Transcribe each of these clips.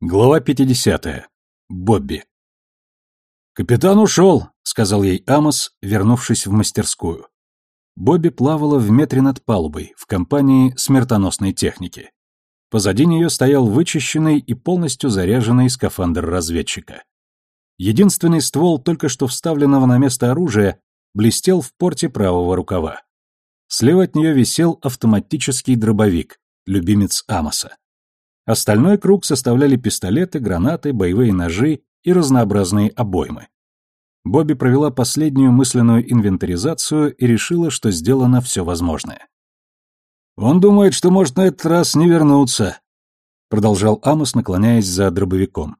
Глава 50. Бобби. «Капитан ушел», — сказал ей Амос, вернувшись в мастерскую. Бобби плавала в метре над палубой, в компании смертоносной техники. Позади нее стоял вычищенный и полностью заряженный скафандр разведчика. Единственный ствол только что вставленного на место оружия блестел в порте правого рукава. Слева от нее висел автоматический дробовик, любимец Амоса. Остальной круг составляли пистолеты, гранаты, боевые ножи и разнообразные обоймы. Бобби провела последнюю мысленную инвентаризацию и решила, что сделано все возможное. «Он думает, что может на этот раз не вернуться», — продолжал Амос, наклоняясь за дробовиком.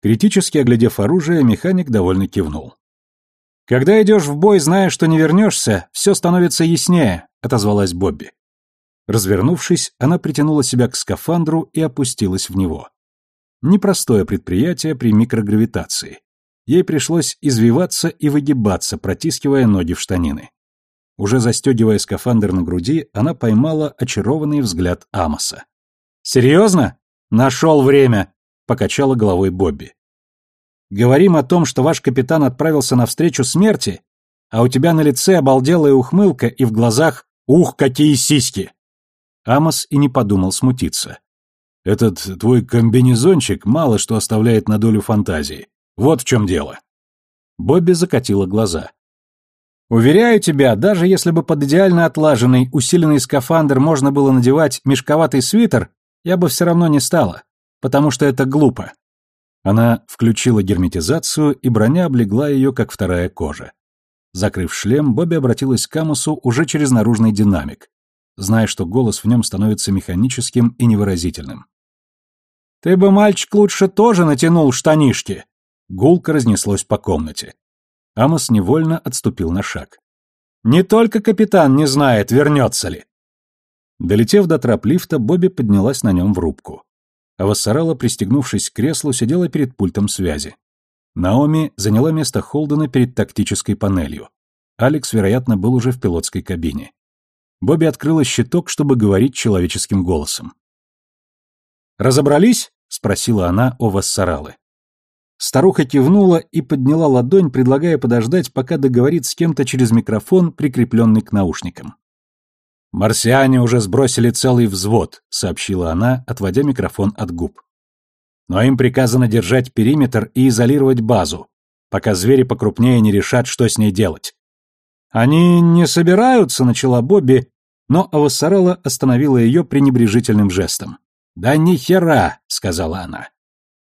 Критически оглядев оружие, механик довольно кивнул. «Когда идешь в бой, зная, что не вернешься, все становится яснее», — отозвалась Бобби. Развернувшись, она притянула себя к скафандру и опустилась в него. Непростое предприятие при микрогравитации. Ей пришлось извиваться и выгибаться, протискивая ноги в штанины. Уже застегивая скафандр на груди, она поймала очарованный взгляд Амоса. «Серьезно? Нашел время!» — покачала головой Бобби. «Говорим о том, что ваш капитан отправился навстречу смерти, а у тебя на лице обалделая ухмылка и в глазах «Ух, какие сиськи!» Амос и не подумал смутиться. «Этот твой комбинезончик мало что оставляет на долю фантазии. Вот в чем дело». Бобби закатила глаза. «Уверяю тебя, даже если бы под идеально отлаженный, усиленный скафандр можно было надевать мешковатый свитер, я бы все равно не стала, потому что это глупо». Она включила герметизацию, и броня облегла ее, как вторая кожа. Закрыв шлем, Бобби обратилась к Амосу уже через наружный динамик, зная, что голос в нем становится механическим и невыразительным. «Ты бы, мальчик, лучше тоже натянул штанишки!» Гулко разнеслось по комнате. Амос невольно отступил на шаг. «Не только капитан не знает, вернется ли!» Долетев до трап лифта, Бобби поднялась на нем в рубку. А Вассарала, пристегнувшись к креслу, сидела перед пультом связи. Наоми заняла место Холдена перед тактической панелью. Алекс, вероятно, был уже в пилотской кабине. Бобби открыла щиток, чтобы говорить человеческим голосом. «Разобрались?» — спросила она у Вассаралы. Старуха кивнула и подняла ладонь, предлагая подождать, пока договорит с кем-то через микрофон, прикрепленный к наушникам. «Марсиане уже сбросили целый взвод», — сообщила она, отводя микрофон от губ. «Но им приказано держать периметр и изолировать базу, пока звери покрупнее не решат, что с ней делать. «Они не собираются», — начала Бобби, но Авассарелла остановила ее пренебрежительным жестом. «Да ни хера», — сказала она.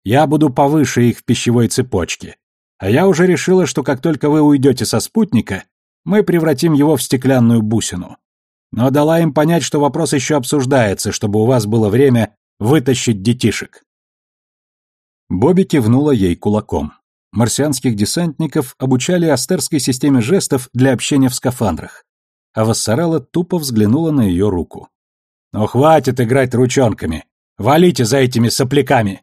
«Я буду повыше их в пищевой цепочке. А я уже решила, что как только вы уйдете со спутника, мы превратим его в стеклянную бусину. Но дала им понять, что вопрос еще обсуждается, чтобы у вас было время вытащить детишек». Бобби кивнула ей кулаком марсианских десантников обучали астерской системе жестов для общения в скафандрах, а Вассарелла тупо взглянула на ее руку. «Ну хватит играть ручонками! Валите за этими сопляками!»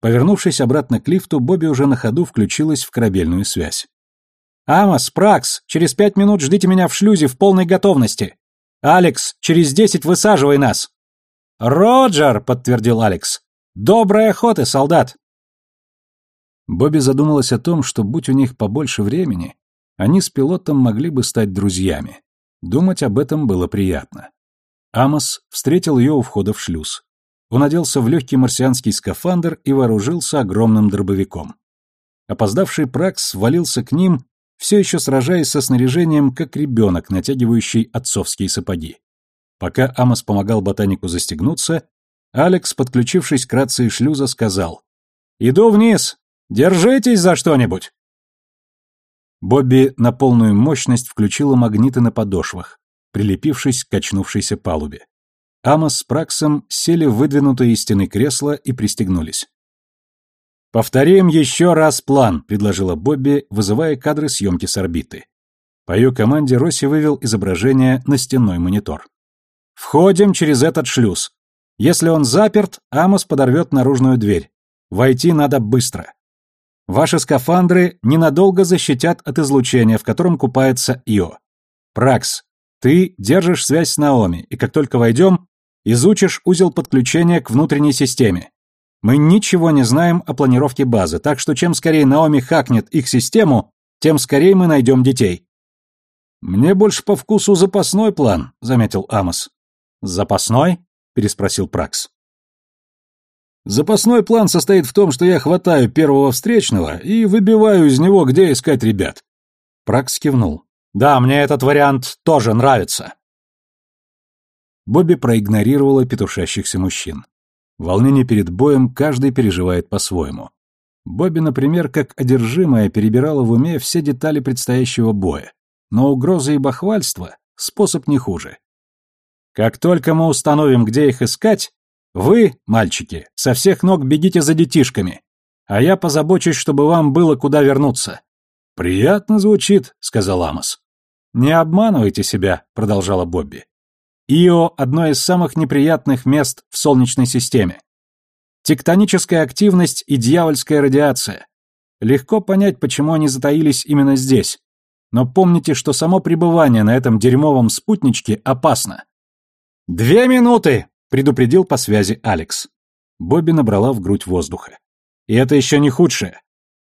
Повернувшись обратно к лифту, Бобби уже на ходу включилась в корабельную связь. «Амос, Пракс, через пять минут ждите меня в шлюзе в полной готовности. Алекс, через десять высаживай нас!» «Роджер!» — подтвердил Алекс. «Доброй охоты, солдат!» Бобби задумалась о том, что, будь у них побольше времени, они с пилотом могли бы стать друзьями. Думать об этом было приятно. Амос встретил ее у входа в шлюз. Он оделся в легкий марсианский скафандр и вооружился огромным дробовиком. Опоздавший Пракс валился к ним, все еще сражаясь со снаряжением, как ребенок, натягивающий отцовские сапоги. Пока Амос помогал ботанику застегнуться, Алекс, подключившись к рации шлюза, сказал «Иду вниз, Держитесь за что-нибудь!» Бобби на полную мощность включила магниты на подошвах, прилепившись к качнувшейся палубе. Амос с Праксом сели в выдвинутые из стены кресла и пристегнулись. «Повторим еще раз план», — предложила Бобби, вызывая кадры съемки с орбиты. По ее команде Росси вывел изображение на стенной монитор. «Входим через этот шлюз. Если он заперт, Амос подорвет наружную дверь. Войти надо быстро. Ваши скафандры ненадолго защитят от излучения, в котором купается Ио. Пракс, ты держишь связь с Наоми, и как только войдем, изучишь узел подключения к внутренней системе. Мы ничего не знаем о планировке базы, так что чем скорее Наоми хакнет их систему, тем скорее мы найдем детей. Мне больше по вкусу запасной план, заметил Амос. Запасной? переспросил Пракс. Запасной план состоит в том, что я хватаю первого встречного и выбиваю из него, где искать ребят. Пракс кивнул. Да, мне этот вариант тоже нравится. Бобби проигнорировала петушащихся мужчин. Волнение перед боем каждый переживает по-своему. Бобби, например, как одержимая перебирала в уме все детали предстоящего боя. Но угрозы и бахвальство — способ не хуже. Как только мы установим, где их искать, вы, мальчики, со всех ног бегите за детишками, а я позабочусь, чтобы вам было куда вернуться. Приятно звучит, сказал Амос. Не обманывайте себя, продолжала Бобби. Ио – одно из самых неприятных мест в Солнечной системе. Тектоническая активность и дьявольская радиация. Легко понять, почему они затаились именно здесь. Но помните, что само пребывание на этом дерьмовом спутничке опасно. «Две минуты!» Предупредил по связи Алекс. Бобби набрала в грудь воздуха. И это еще не худшее.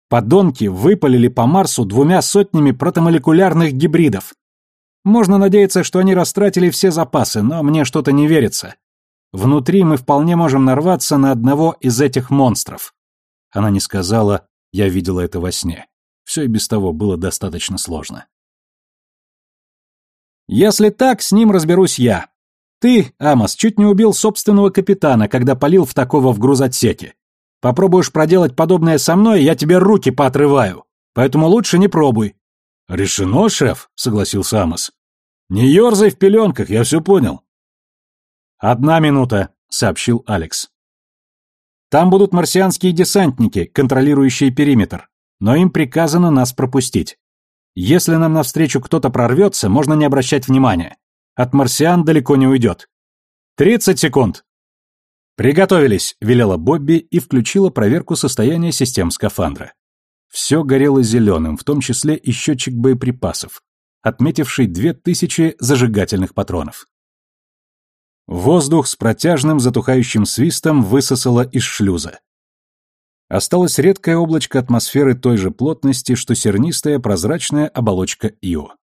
Подонки выпалили по Марсу двумя сотнями протомолекулярных гибридов. Можно надеяться, что они растратили все запасы, но мне что-то не верится. Внутри мы вполне можем нарваться на одного из этих монстров. Она не сказала, я видела это во сне. Все и без того было достаточно сложно. Если так, с ним разберусь я. Ты, Амос, чуть не убил собственного капитана, когда полил в такого в грузотсеке. Попробуешь проделать подобное со мной, я тебе руки поотрываю. Поэтому лучше не пробуй. Решено, шеф, согласился Амос. Не ерзай в пеленках, я все понял. Одна минута, сообщил Алекс. Там будут марсианские десантники, контролирующие периметр, но им приказано нас пропустить. Если нам навстречу кто-то прорвется, можно не обращать внимания. От марсиан далеко не уйдет. «Тридцать секунд!» «Приготовились!» — велела Бобби и включила проверку состояния систем скафандра. Все горело зеленым, в том числе и счетчик боеприпасов, отметивший две тысячи зажигательных патронов. Воздух с протяжным затухающим свистом высосало из шлюза. Осталось редкое облачко атмосферы той же плотности, что сернистая прозрачная оболочка Ио.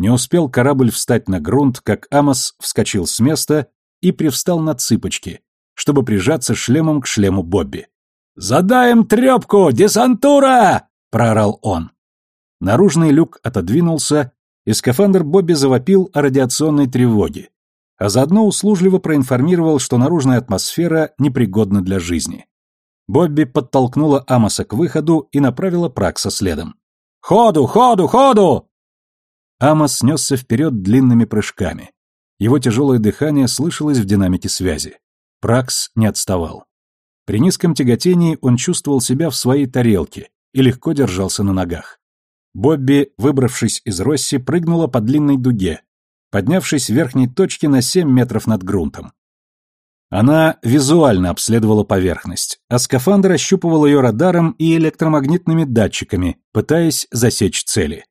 Не успел корабль встать на грунт, как Амос вскочил с места и привстал на цыпочки, чтобы прижаться шлемом к шлему Бобби. «Задаем трепку! Десантура!» — проорал он. Наружный люк отодвинулся, и скафандр Бобби завопил о радиационной тревоге, а заодно услужливо проинформировал, что наружная атмосфера непригодна для жизни. Бобби подтолкнула Амоса к выходу и направила Пракса следом. «Ходу, ходу, ходу!» Амос снесся вперед длинными прыжками. Его тяжелое дыхание слышалось в динамике связи. Пракс не отставал. При низком тяготении он чувствовал себя в своей тарелке и легко держался на ногах. Бобби, выбравшись из Росси, прыгнула по длинной дуге, поднявшись в верхней точке на 7 метров над грунтом. Она визуально обследовала поверхность, а скафандр ощупывал ее радаром и электромагнитными датчиками, пытаясь засечь цели.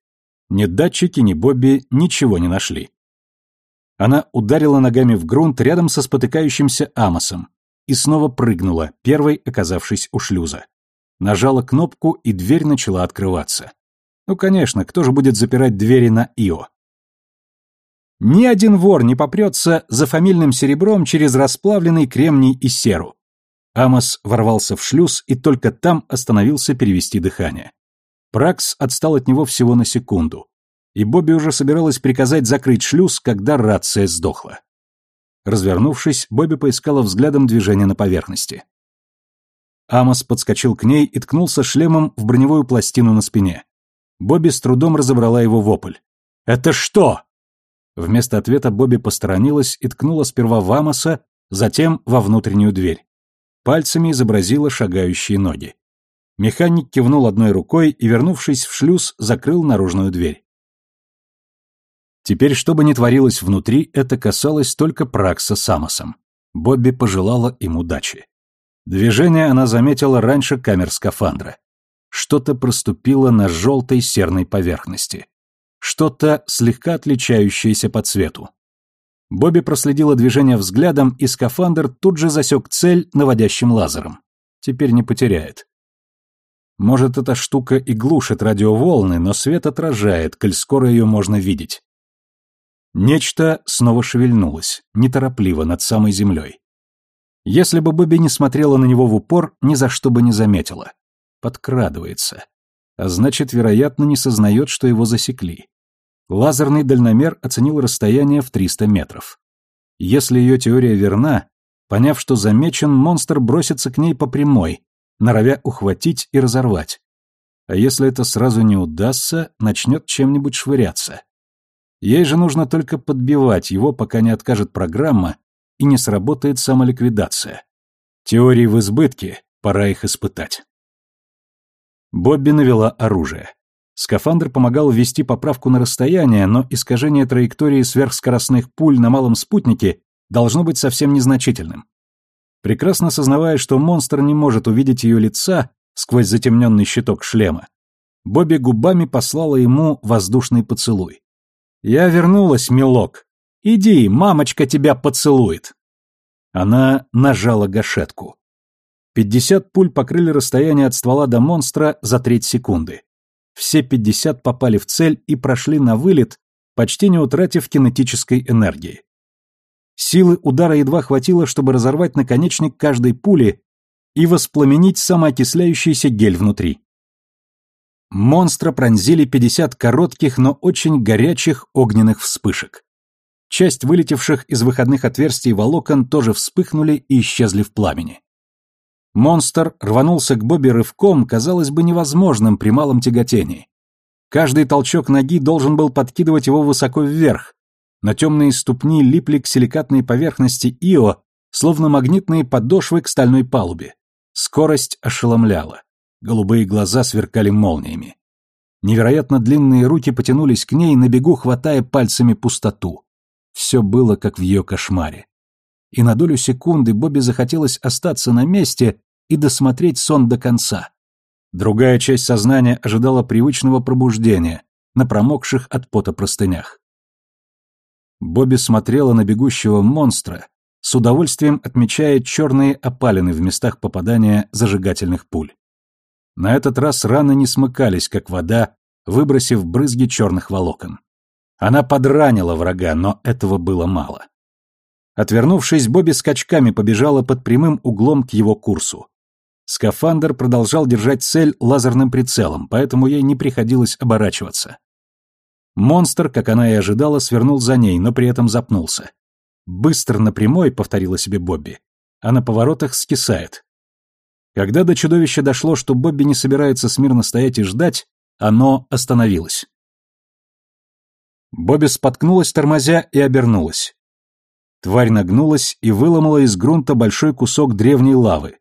Ни датчики, ни Бобби ничего не нашли. Она ударила ногами в грунт рядом со спотыкающимся Амосом и снова прыгнула, первой оказавшись у шлюза. Нажала кнопку, и дверь начала открываться. Ну, конечно, кто же будет запирать двери на Ио? Ни один вор не попрется за фамильным серебром через расплавленный кремний и серу. Амос ворвался в шлюз и только там остановился перевести дыхание. Пракс отстал от него всего на секунду, и Бобби уже собиралась приказать закрыть шлюз, когда рация сдохла. Развернувшись, Бобби поискала взглядом движение на поверхности. Амос подскочил к ней и ткнулся шлемом в броневую пластину на спине. Бобби с трудом разобрала его вопль. «Это что?» Вместо ответа Бобби посторонилась и ткнула сперва в Амоса, затем во внутреннюю дверь. Пальцами изобразила шагающие ноги. Механик кивнул одной рукой и, вернувшись в шлюз, закрыл наружную дверь. Теперь, что бы ни творилось внутри, это касалось только Пракса с Амосом. Бобби пожелала им удачи. Движение она заметила раньше камер скафандра. Что-то проступило на желтой серной поверхности. Что-то слегка отличающееся по цвету. Бобби проследила движение взглядом, и скафандр тут же засек цель наводящим лазером. Теперь не потеряет. Может, эта штука и глушит радиоволны, но свет отражает, коль скоро ее можно видеть. Нечто снова шевельнулось, неторопливо, над самой землей. Если бы Бобби не смотрела на него в упор, ни за что бы не заметила. Подкрадывается. А значит, вероятно, не сознает, что его засекли. Лазерный дальномер оценил расстояние в 300 метров. Если ее теория верна, поняв, что замечен, монстр бросится к ней по прямой, норовя ухватить и разорвать. А если это сразу не удастся, начнет чем-нибудь швыряться. Ей же нужно только подбивать его, пока не откажет программа и не сработает самоликвидация. Теории в избытке, пора их испытать. Бобби навела оружие. Скафандр помогал ввести поправку на расстояние, но искажение траектории сверхскоростных пуль на малом спутнике должно быть совсем незначительным. Прекрасно сознавая, что монстр не может увидеть ее лица сквозь затемненный щиток шлема, Бобби губами послала ему воздушный поцелуй. «Я вернулась, милок. Иди, мамочка тебя поцелует». Она нажала гашетку. Пятьдесят пуль покрыли расстояние от ствола до монстра за треть секунды. Все пятьдесят попали в цель и прошли на вылет, почти не утратив кинетической энергии. Силы удара едва хватило, чтобы разорвать наконечник каждой пули и воспламенить самоокисляющийся гель внутри. Монстра пронзили 50 коротких, но очень горячих огненных вспышек. Часть вылетевших из выходных отверстий волокон тоже вспыхнули и исчезли в пламени. Монстр рванулся к Бобби рывком, казалось бы, невозможным при малом тяготении. Каждый толчок ноги должен был подкидывать его высоко вверх, на темные ступни липли к силикатной поверхности Ио, словно магнитные подошвы к стальной палубе. Скорость ошеломляла. Голубые глаза сверкали молниями. Невероятно длинные руки потянулись к ней, на бегу хватая пальцами пустоту. Все было как в ее кошмаре. И на долю секунды Бобби захотелось остаться на месте и досмотреть сон до конца. Другая часть сознания ожидала привычного пробуждения на промокших от пота простынях. Бобби смотрела на бегущего монстра, с удовольствием отмечая черные опалины в местах попадания зажигательных пуль. На этот раз раны не смыкались, как вода, выбросив брызги черных волокон. Она подранила врага, но этого было мало. Отвернувшись, Бобби скачками побежала под прямым углом к его курсу. Скафандр продолжал держать цель лазерным прицелом, поэтому ей не приходилось оборачиваться. Монстр, как она и ожидала, свернул за ней, но при этом запнулся. «Быстро на прямой», — повторила себе Бобби, — «а на поворотах скисает». Когда до чудовища дошло, что Бобби не собирается смирно стоять и ждать, оно остановилось. Бобби споткнулась, тормозя, и обернулась. Тварь нагнулась и выломала из грунта большой кусок древней лавы.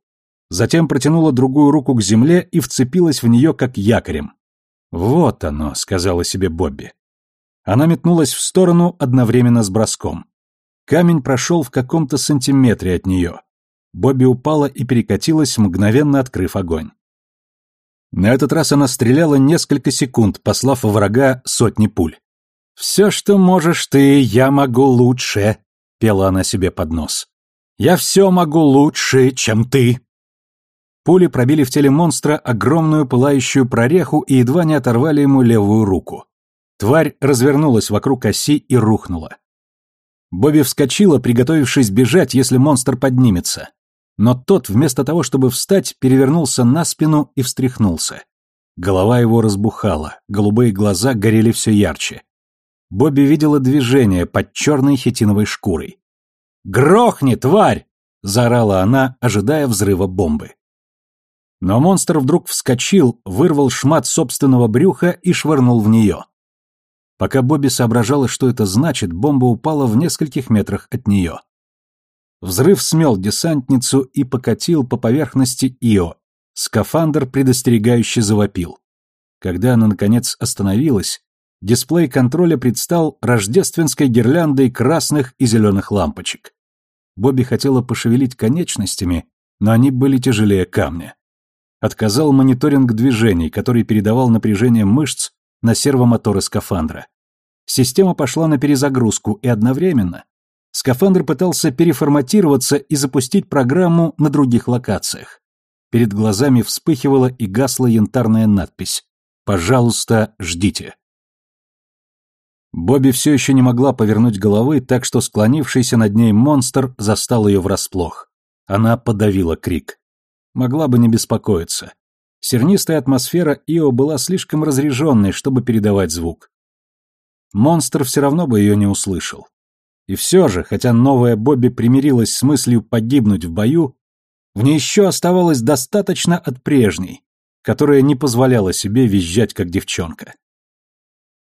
Затем протянула другую руку к земле и вцепилась в нее как якорем. «Вот оно», — сказала себе Бобби. Она метнулась в сторону одновременно с броском. Камень прошел в каком-то сантиметре от нее. Бобби упала и перекатилась, мгновенно открыв огонь. На этот раз она стреляла несколько секунд, послав во врага сотни пуль. «Все, что можешь ты, я могу лучше», — пела она себе под нос. «Я все могу лучше, чем ты». Пули пробили в теле монстра огромную пылающую прореху и едва не оторвали ему левую руку. Тварь развернулась вокруг оси и рухнула. Бобби вскочила, приготовившись бежать, если монстр поднимется. Но тот, вместо того, чтобы встать, перевернулся на спину и встряхнулся. Голова его разбухала, голубые глаза горели все ярче. Бобби видела движение под черной хитиновой шкурой. «Грохни, тварь!» — заорала она, ожидая взрыва бомбы. Но монстр вдруг вскочил, вырвал шмат собственного брюха и швырнул в нее. Пока Бобби соображала, что это значит, бомба упала в нескольких метрах от нее. Взрыв смел десантницу и покатил по поверхности Ио. Скафандр предостерегающе завопил. Когда она, наконец, остановилась, дисплей контроля предстал рождественской гирляндой красных и зеленых лампочек. Бобби хотела пошевелить конечностями, но они были тяжелее камня. Отказал мониторинг движений, который передавал напряжение мышц на сервомоторы скафандра. Система пошла на перезагрузку, и одновременно скафандр пытался переформатироваться и запустить программу на других локациях. перед глазами вспыхивала и гасла янтарная надпись «Пожалуйста, ждите». Бобби все еще не могла повернуть головы, так что склонившийся над ней монстр застал ее врасплох. Она подавила крик. Могла бы не беспокоиться. Сернистая атмосфера Ио была слишком разреженной, чтобы передавать звук. Монстр все равно бы ее не услышал. И все же, хотя новая Бобби примирилась с мыслью погибнуть в бою, в ней еще оставалось достаточно от прежней, которая не позволяла себе визжать, как девчонка.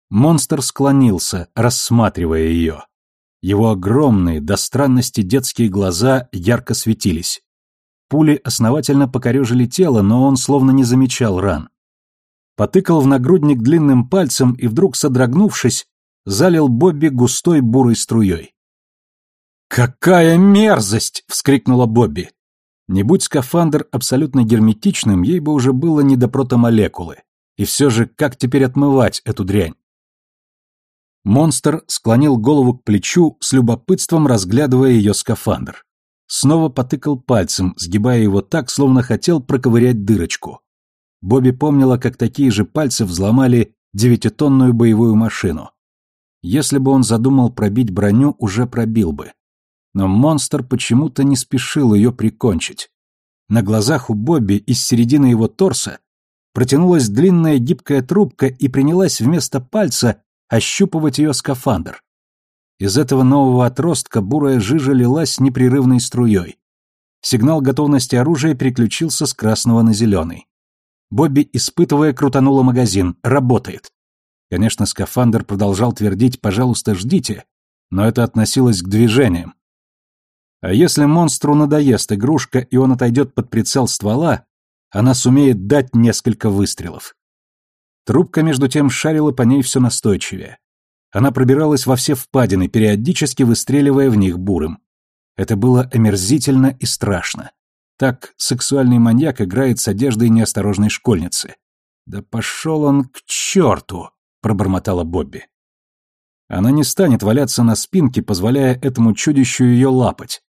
Монстр склонился, рассматривая ее. Его огромные, до странности детские глаза ярко светились. Пули основательно покорежили тело, но он словно не замечал ран. Потыкал в нагрудник длинным пальцем и вдруг, содрогнувшись, залил Бобби густой бурой струей. «Какая мерзость!» — вскрикнула Бобби. Не будь скафандр абсолютно герметичным, ей бы уже было не до протомолекулы. И все же, как теперь отмывать эту дрянь? Монстр склонил голову к плечу, с любопытством разглядывая ее скафандр. Снова потыкал пальцем, сгибая его так, словно хотел проковырять дырочку. Бобби помнила, как такие же пальцы взломали девятитонную боевую машину. Если бы он задумал пробить броню, уже пробил бы. Но монстр почему-то не спешил ее прикончить. На глазах у Бобби из середины его торса протянулась длинная гибкая трубка и принялась вместо пальца ощупывать ее скафандр. Из этого нового отростка бурая жижа лилась непрерывной струей. Сигнал готовности оружия переключился с красного на зеленый. Бобби, испытывая, крутанула магазин. Работает. Конечно, скафандр продолжал твердить «пожалуйста, ждите», но это относилось к движениям. А если монстру надоест игрушка, и он отойдет под прицел ствола, она сумеет дать несколько выстрелов. Трубка, между тем, шарила по ней все настойчивее. Она пробиралась во все впадины, периодически выстреливая в них бурым. Это было омерзительно и страшно. Так сексуальный маньяк играет с одеждой неосторожной школьницы. «Да пошел он к черту!» пробормотала Бобби. Она не станет валяться на спинке, позволяя этому чудищу ее лапать.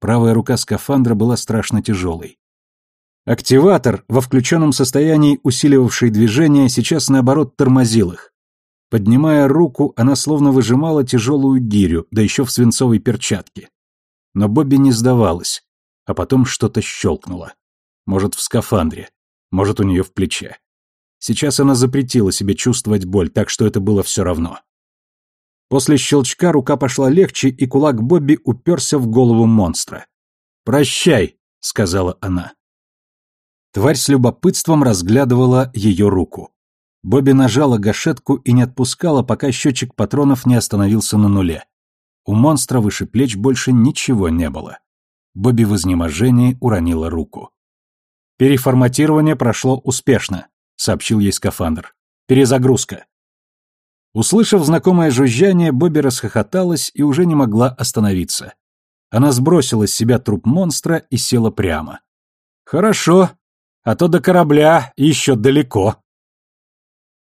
Правая рука скафандра была страшно тяжелой. Активатор, во включенном состоянии усиливавший движение, сейчас наоборот тормозил их. Поднимая руку, она словно выжимала тяжелую гирю, да еще в свинцовой перчатке. Но Бобби не сдавалась, а потом что-то щелкнуло. Может, в скафандре, может, у нее в плече. Сейчас она запретила себе чувствовать боль, так что это было все равно. После щелчка рука пошла легче, и кулак Бобби уперся в голову монстра. «Прощай», — сказала она. Тварь с любопытством разглядывала ее руку. Бобби нажала гашетку и не отпускала, пока счетчик патронов не остановился на нуле. У монстра выше плеч больше ничего не было. Бобби в изнеможении уронила руку. Переформатирование прошло успешно сообщил ей скафандр. Перезагрузка. Услышав знакомое жужжание, Бобби расхохоталась и уже не могла остановиться. Она сбросила с себя труп монстра и села прямо. «Хорошо, а то до корабля еще далеко».